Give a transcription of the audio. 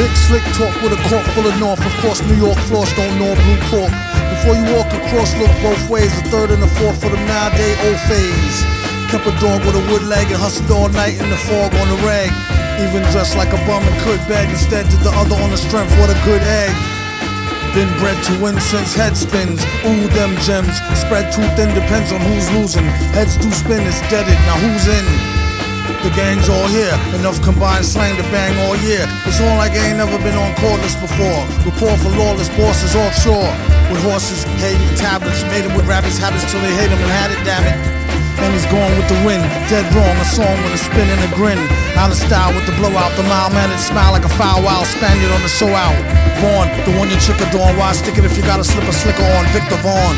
Big slick talk with a court full of north. Of course, New York floors don't know blue pork. Before you walk across, look both ways. The third and the fourth for the nowadays old phase. Kept a dog with a wood leg and hustled all night in the fog on the rag. Even dressed like a bum and could beg. Instead, did the other on the strength. What a good egg. Been bred to win since head spins. Ooh, them gems. Spread too thin, depends on who's losing. Heads do spin, it's deaded. Now who's in? The gang's all here. Enough combined slang to bang all year. It's on like I ain't never been on cordless before. Report for lawless bosses offshore. With horses, hay, and tablets. Made him with rabbits' habits till they hate him and had it, damn it. And he's going with the wind. Dead wrong, a song with a spin and a grin. Out of style with the blowout. The mild mannered smile like a foul wild Spaniard on the show out. Vaughn, the one your chick adorn. Why stick it if you got a slip a slicker on? Viktor Vaughn.